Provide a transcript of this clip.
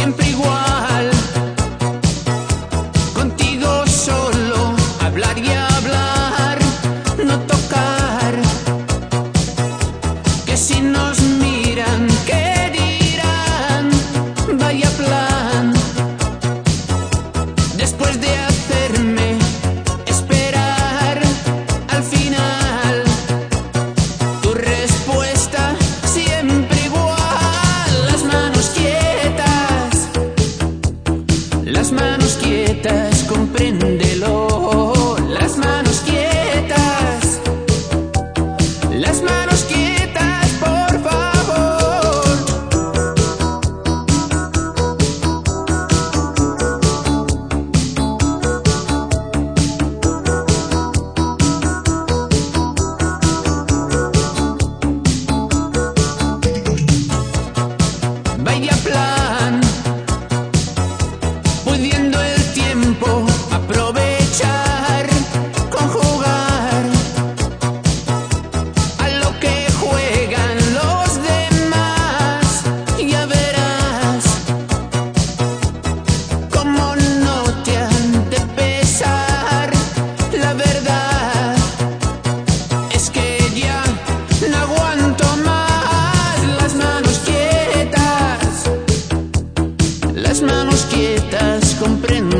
siempre igual. Contigo solo hablaría. Las manos quietas, compréndelo.